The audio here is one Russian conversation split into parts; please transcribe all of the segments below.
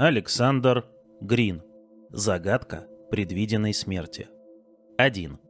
Александр Грин. Загадка предвиденной смерти. 1.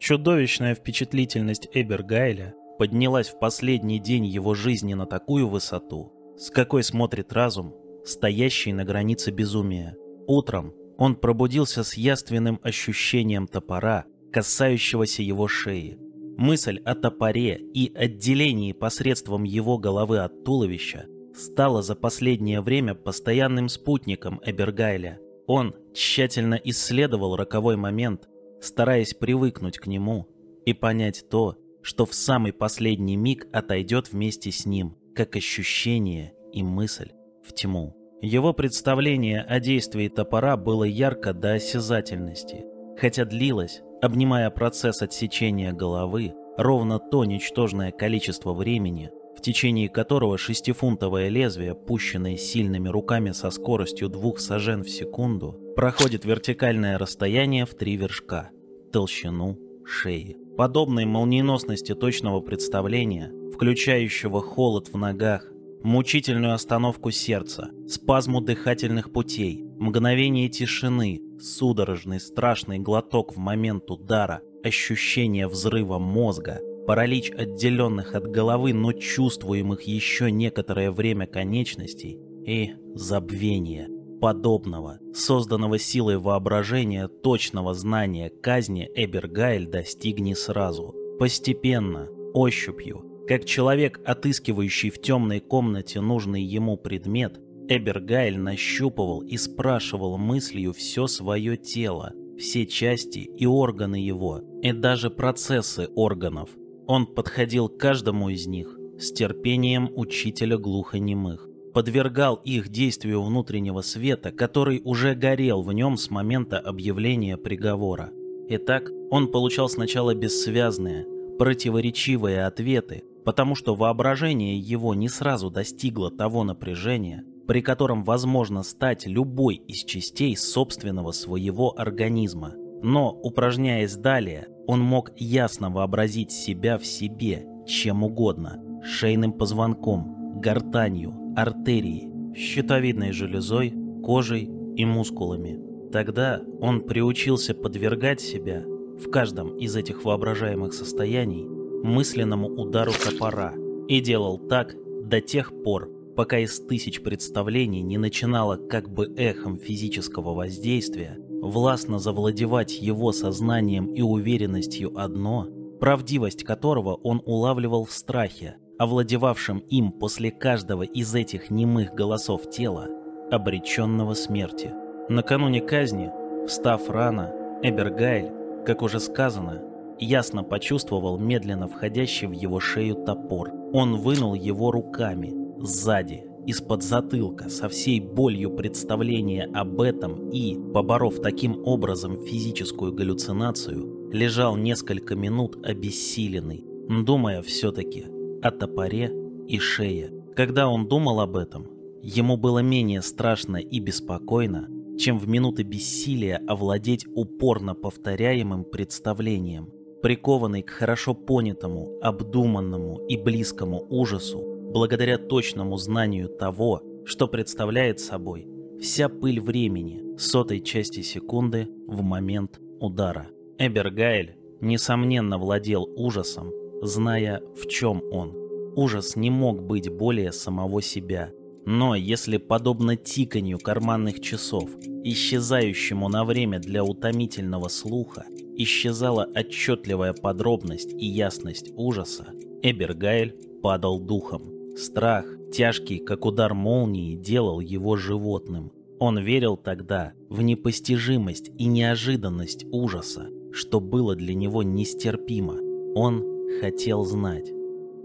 Чудовищная впечатлительность Эбергайля поднялась в последний день его жизни на такую высоту, с какой смотрит разум, стоящий на границе безумия. Утром он пробудился с яственным ощущением топора, касающегося его шеи. Мысль о топоре и отделении посредством его головы от туловища стала за последнее время постоянным спутником Эбергайля. Он тщательно исследовал роковой момент, стараясь привыкнуть к нему и понять то, что в самый последний миг отойдет вместе с ним, как ощущение и мысль в тьму. Его представление о действии топора было ярко до осязательности, хотя длилось, обнимая процесс отсечения головы, ровно то ничтожное количество времени, в течение которого шестифунтовое лезвие, пущенное сильными руками со скоростью двух сажен в секунду, проходит вертикальное расстояние в три вершка, толщину шеи. Подобной молниеносности точного представления, включающего холод в ногах, мучительную остановку сердца, спазму дыхательных путей, мгновение тишины, судорожный страшный глоток в момент удара, ощущение взрыва мозга, паралич отделенных от головы, но чувствуемых еще некоторое время конечностей и забвение подобного, созданного силой воображения, точного знания казни Эбергайль достиг не сразу, постепенно, ощупью, как человек, отыскивающий в темной комнате нужный ему предмет, Эбергайль нащупывал и спрашивал мыслью все свое тело, все части и органы его, и даже процессы органов. Он подходил к каждому из них с терпением учителя глухонемых, подвергал их действию внутреннего света, который уже горел в нем с момента объявления приговора. Итак, он получал сначала бессвязные, противоречивые ответы, потому что воображение его не сразу достигло того напряжения, при котором возможно стать любой из частей собственного своего организма. Но, упражняясь далее, он мог ясно вообразить себя в себе, чем угодно, шейным позвонком, гортанью, артерией, щитовидной железой, кожей и мускулами. Тогда он приучился подвергать себя в каждом из этих воображаемых состояний мысленному удару топора и делал так до тех пор, пока из тысяч представлений не начинало как бы эхом физического воздействия властно завладевать его сознанием и уверенностью одно, правдивость которого он улавливал в страхе, овладевавшем им после каждого из этих немых голосов тела, обреченного смерти. Накануне казни, встав рано, Эбергайль, как уже сказано, ясно почувствовал медленно входящий в его шею топор. Он вынул его руками, сзади, из-под затылка, со всей болью представления об этом и, поборов таким образом физическую галлюцинацию, лежал несколько минут обессиленный, думая все-таки о топоре и шее. Когда он думал об этом, ему было менее страшно и беспокойно, чем в минуты бессилия овладеть упорно повторяемым представлением, прикованный к хорошо понятому, обдуманному и близкому ужасу, благодаря точному знанию того, что представляет собой вся пыль времени сотой части секунды в момент удара. Эбергайль, несомненно, владел ужасом, зная, в чем он. Ужас не мог быть более самого себя. Но если, подобно тиканью карманных часов, исчезающему на время для утомительного слуха, исчезала отчетливая подробность и ясность ужаса, Эбергайль падал духом. Страх, тяжкий, как удар молнии, делал его животным. Он верил тогда в непостижимость и неожиданность ужаса, что было для него нестерпимо. Он хотел знать.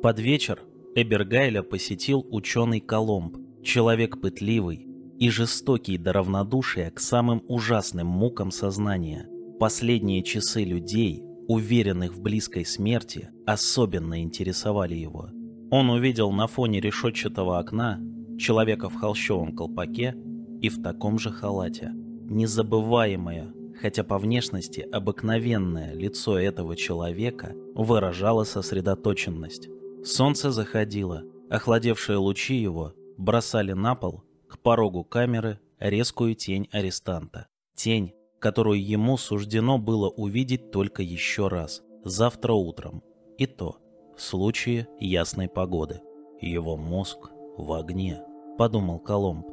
Под вечер Эбергайля посетил ученый Коломб, человек пытливый и жестокий до равнодушия к самым ужасным мукам сознания. Последние часы людей, уверенных в близкой смерти, особенно интересовали его. Он увидел на фоне решетчатого окна человека в холщовом колпаке и в таком же халате. Незабываемое, хотя по внешности обыкновенное лицо этого человека выражало сосредоточенность. Солнце заходило, охладевшие лучи его бросали на пол, к порогу камеры, резкую тень арестанта. Тень, которую ему суждено было увидеть только еще раз, завтра утром. И то, случае ясной погоды. Его мозг в огне, подумал Коломб.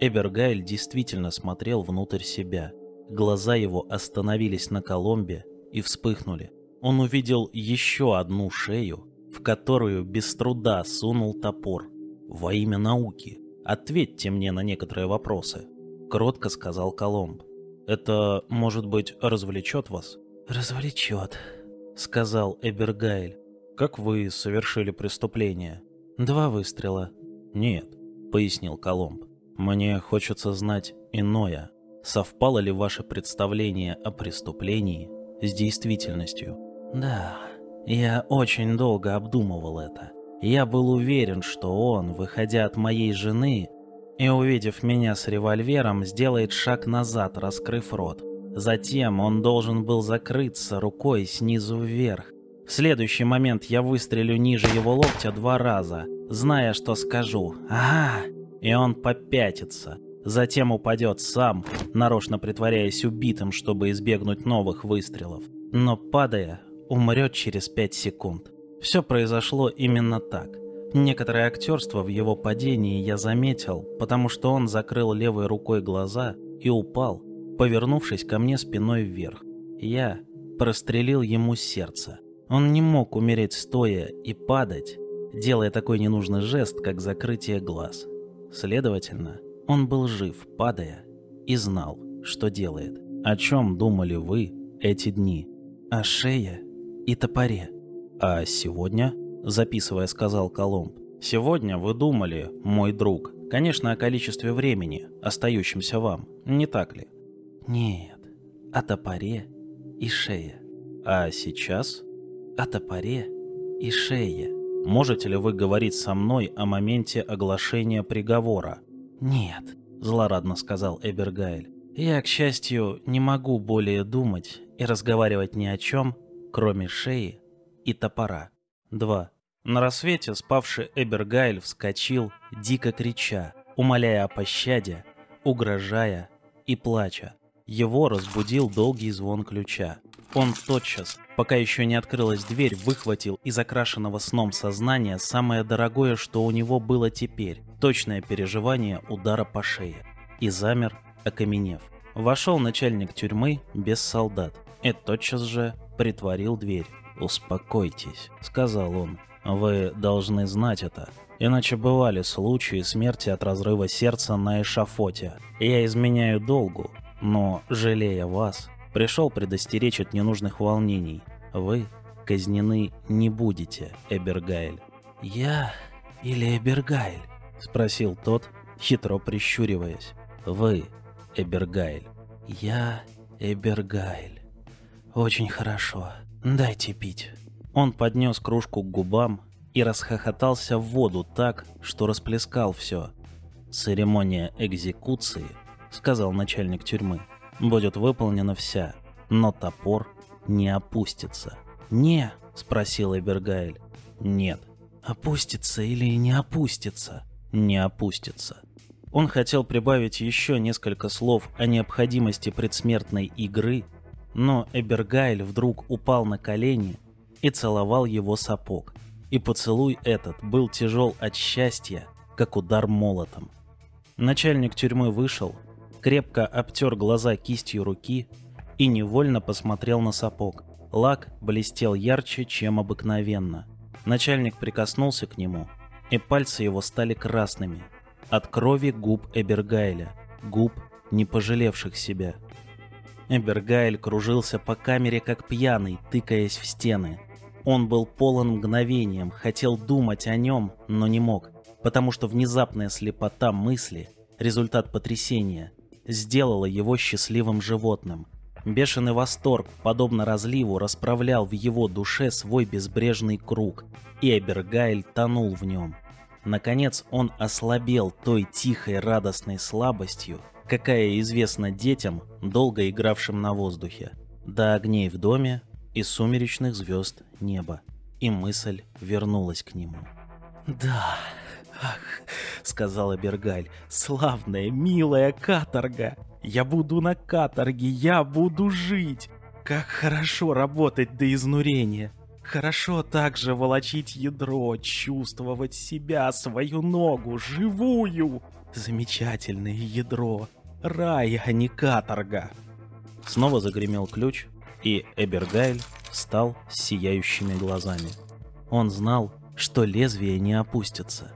Эбергайль действительно смотрел внутрь себя. Глаза его остановились на Коломбе и вспыхнули. Он увидел еще одну шею, в которую без труда сунул топор. «Во имя науки, ответьте мне на некоторые вопросы», — кротко сказал Коломб. «Это, может быть, развлечет вас?» «Развлечет», — сказал Эбергайль. «Как вы совершили преступление?» «Два выстрела». «Нет», — пояснил Коломб. «Мне хочется знать иное. Совпало ли ваше представление о преступлении с действительностью?» «Да, я очень долго обдумывал это. Я был уверен, что он, выходя от моей жены и увидев меня с револьвером, сделает шаг назад, раскрыв рот. Затем он должен был закрыться рукой снизу вверх. В следующий момент я выстрелю ниже его локтя два раза, зная, что скажу «Ага!» и он попятится. Затем упадет сам, нарочно притворяясь убитым, чтобы избегнуть новых выстрелов. Но падая, умрет через пять секунд. Все произошло именно так. Некоторое актерство в его падении я заметил, потому что он закрыл левой рукой глаза и упал, повернувшись ко мне спиной вверх. Я прострелил ему сердце. Он не мог умереть стоя и падать, делая такой ненужный жест, как закрытие глаз. Следовательно, он был жив, падая, и знал, что делает. О чем думали вы эти дни? О шее и топоре. А сегодня, записывая, сказал Коломб, сегодня вы думали, мой друг, конечно, о количестве времени, остающемся вам, не так ли? Нет, о топоре и шее. А сейчас? О топоре и шее. Можете ли вы говорить со мной о моменте оглашения приговора? Нет, злорадно сказал Эбергайль. Я, к счастью, не могу более думать и разговаривать ни о чем, кроме шеи и топора. 2. На рассвете спавший Эбергайль вскочил, дико крича, умоляя о пощаде, угрожая и плача. Его разбудил долгий звон ключа. Он тотчас, пока еще не открылась дверь, выхватил из окрашенного сном сознания самое дорогое, что у него было теперь, точное переживание удара по шее. И замер, окаменев. Вошел начальник тюрьмы без солдат и тотчас же притворил дверь. «Успокойтесь», — сказал он. «Вы должны знать это. Иначе бывали случаи смерти от разрыва сердца на эшафоте. Я изменяю долгу, но, жалея вас, пришел предостеречь от ненужных волнений. Вы казнены не будете, Эбергайль». «Я или Эбергайль?» — спросил тот, хитро прищуриваясь. «Вы, Эбергайль». «Я Эбергайль. Очень хорошо. Дайте пить». Он поднес кружку к губам и расхохотался в воду так, что расплескал все. «Церемония экзекуции», — сказал начальник тюрьмы, — «будет выполнена вся, но топор не опустится». «Не», — спросил Эбергайль. «Нет». «Опустится или не опустится?» «Не опустится». Он хотел прибавить еще несколько слов о необходимости предсмертной игры, но Эбергайль вдруг упал на колени и целовал его сапог. И поцелуй этот был тяжел от счастья, как удар молотом. Начальник тюрьмы вышел, крепко обтер глаза кистью руки и невольно посмотрел на сапог. Лак блестел ярче, чем обыкновенно. Начальник прикоснулся к нему, и пальцы его стали красными от крови губ Эбергайля, губ, не пожалевших себя. Эбергайль кружился по камере как пьяный, тыкаясь в стены. Он был полон мгновением, хотел думать о нем, но не мог, потому что внезапная слепота мысли, результат потрясения, сделала его счастливым животным. Бешеный восторг, подобно разливу, расправлял в его душе свой безбрежный круг, и Эбергайль тонул в нем. Наконец он ослабел той тихой радостной слабостью, какая известна детям, долго игравшим на воздухе, до огней в доме и сумеречных звезд неба. И мысль вернулась к нему. «Да, «Ах», — сказала Бергаль, — «славная, милая каторга! Я буду на каторге, я буду жить! Как хорошо работать до изнурения! Хорошо также волочить ядро, чувствовать себя, свою ногу, живую! Замечательное ядро! Рай, а не каторга!» Снова загремел ключ, и Эбергайль встал с сияющими глазами. Он знал, что лезвие не опустится.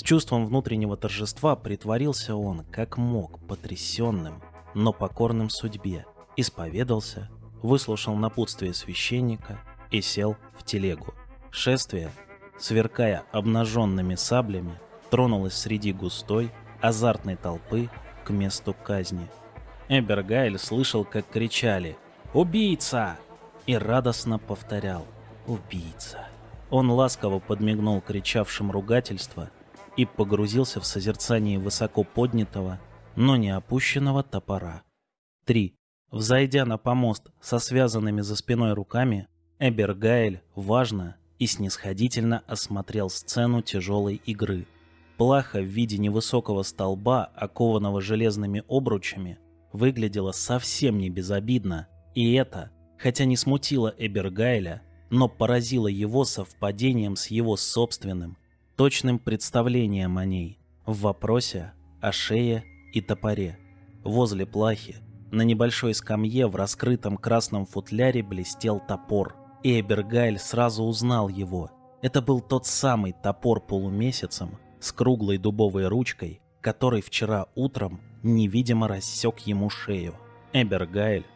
С чувством внутреннего торжества притворился он, как мог, потрясенным, но покорным судьбе, исповедался, выслушал напутствие священника и сел в телегу. Шествие, сверкая обнаженными саблями, тронулось среди густой, азартной толпы к месту казни. Эбергайль слышал, как кричали «Убийца!» и радостно повторял «Убийца!». Он ласково подмигнул кричавшим ругательства и погрузился в созерцание высоко поднятого, но не опущенного топора. 3. Взойдя на помост со связанными за спиной руками, Эбергаэль важно и снисходительно осмотрел сцену тяжелой игры. Плаха в виде невысокого столба, окованного железными обручами, выглядела совсем не безобидно, и это, хотя не смутило Эбергайля, но поразило его совпадением с его собственным, точным представлением о ней в вопросе о шее и топоре. Возле плахи, на небольшой скамье в раскрытом красном футляре блестел топор, и Эбергайль сразу узнал его. Это был тот самый топор полумесяцем с круглой дубовой ручкой, который вчера утром невидимо рассек ему шею. Эбергайль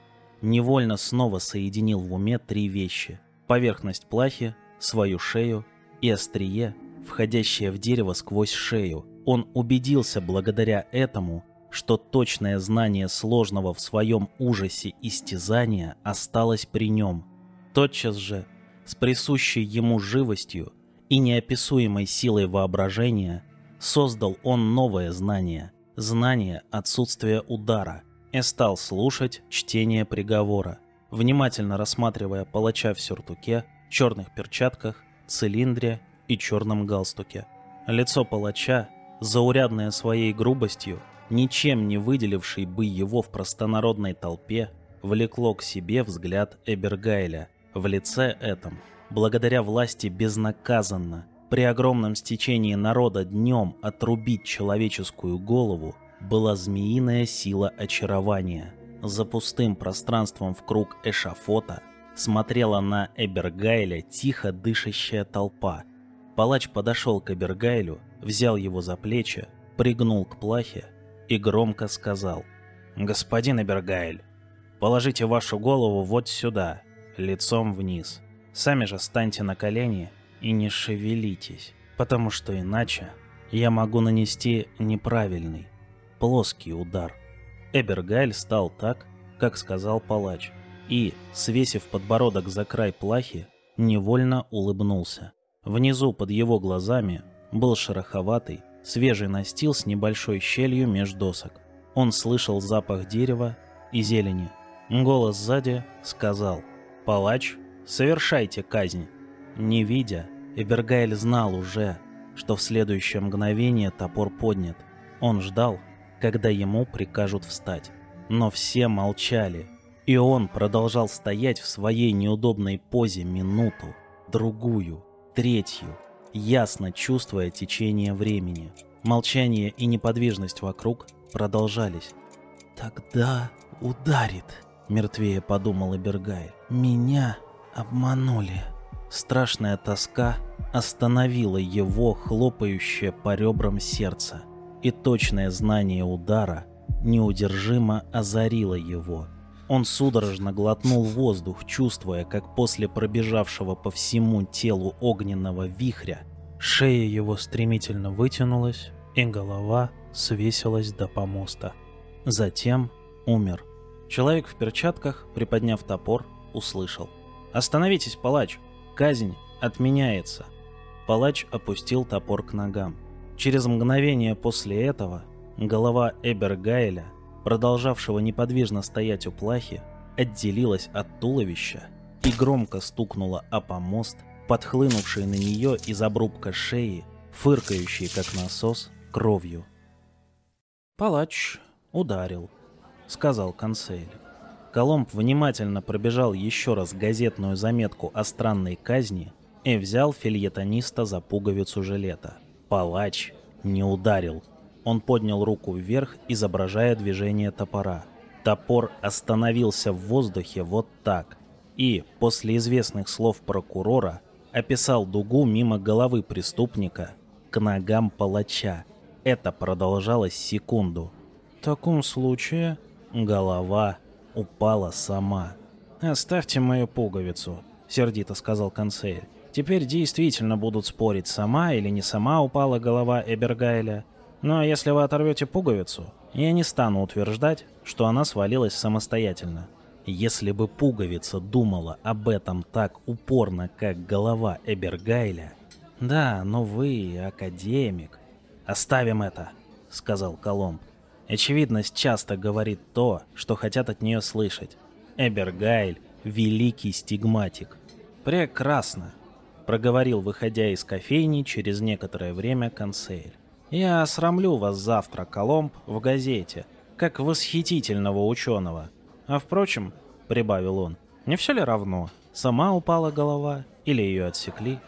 невольно снова соединил в уме три вещи. Поверхность плахи, свою шею и острие, входящее в дерево сквозь шею. Он убедился благодаря этому, что точное знание сложного в своем ужасе истязания осталось при нем. Тотчас же, с присущей ему живостью и неописуемой силой воображения, создал он новое знание, знание отсутствия удара, и стал слушать чтение приговора, внимательно рассматривая палача в сюртуке, черных перчатках, цилиндре и черном галстуке. Лицо палача, заурядное своей грубостью, ничем не выделивший бы его в простонародной толпе, влекло к себе взгляд Эбергайля. В лице этом, благодаря власти безнаказанно, при огромном стечении народа днем отрубить человеческую голову, была змеиная сила очарования. За пустым пространством в круг эшафота смотрела на Эбергайля тихо дышащая толпа. Палач подошел к Эбергайлю, взял его за плечи, пригнул к плахе и громко сказал «Господин Эбергайль, положите вашу голову вот сюда, лицом вниз. Сами же станьте на колени и не шевелитесь, потому что иначе я могу нанести неправильный, плоский удар. Эбергайль стал так, как сказал палач, и, свесив подбородок за край плахи, невольно улыбнулся. Внизу под его глазами был шероховатый, свежий настил с небольшой щелью меж досок. Он слышал запах дерева и зелени. Голос сзади сказал «Палач, совершайте казнь». Не видя, Эбергайль знал уже, что в следующее мгновение топор поднят. Он ждал, когда ему прикажут встать. Но все молчали, и он продолжал стоять в своей неудобной позе минуту, другую, третью, ясно чувствуя течение времени. Молчание и неподвижность вокруг продолжались. «Тогда ударит», — мертвее подумал Эбергай. «Меня обманули». Страшная тоска остановила его хлопающее по ребрам сердце — и точное знание удара неудержимо озарило его. Он судорожно глотнул воздух, чувствуя, как после пробежавшего по всему телу огненного вихря шея его стремительно вытянулась, и голова свесилась до помоста. Затем умер. Человек в перчатках, приподняв топор, услышал. «Остановитесь, палач! Казнь отменяется!» Палач опустил топор к ногам. Через мгновение после этого голова Эбергайля, продолжавшего неподвижно стоять у плахи, отделилась от туловища и громко стукнула о помост, подхлынувший на нее из обрубка шеи фыркающий, как насос, кровью. «Палач ударил», — сказал консель. Коломб внимательно пробежал еще раз газетную заметку о странной казни и взял фильетониста за пуговицу жилета. Палач не ударил. Он поднял руку вверх, изображая движение топора. Топор остановился в воздухе вот так и, после известных слов прокурора, описал дугу мимо головы преступника к ногам палача. Это продолжалось секунду. В таком случае голова упала сама. «Оставьте мою пуговицу», — сердито сказал консель. «Теперь действительно будут спорить, сама или не сама упала голова Эбергайля. Но если вы оторвете пуговицу, я не стану утверждать, что она свалилась самостоятельно. Если бы пуговица думала об этом так упорно, как голова Эбергайля... Да, но вы академик. Оставим это, сказал Коломб. Очевидность часто говорит то, что хотят от нее слышать. Эбергайль — великий стигматик. Прекрасно, проговорил, выходя из кофейни через некоторое время консель. Я осрамлю вас завтра, Коломб, в газете, как восхитительного ученого. А впрочем, прибавил он, не все ли равно, сама упала голова или ее отсекли?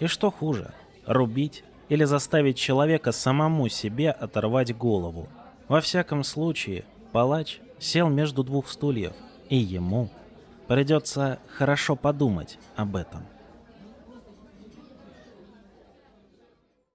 И что хуже, рубить или заставить человека самому себе оторвать голову? Во всяком случае, палач сел между двух стульев, и ему придется хорошо подумать об этом.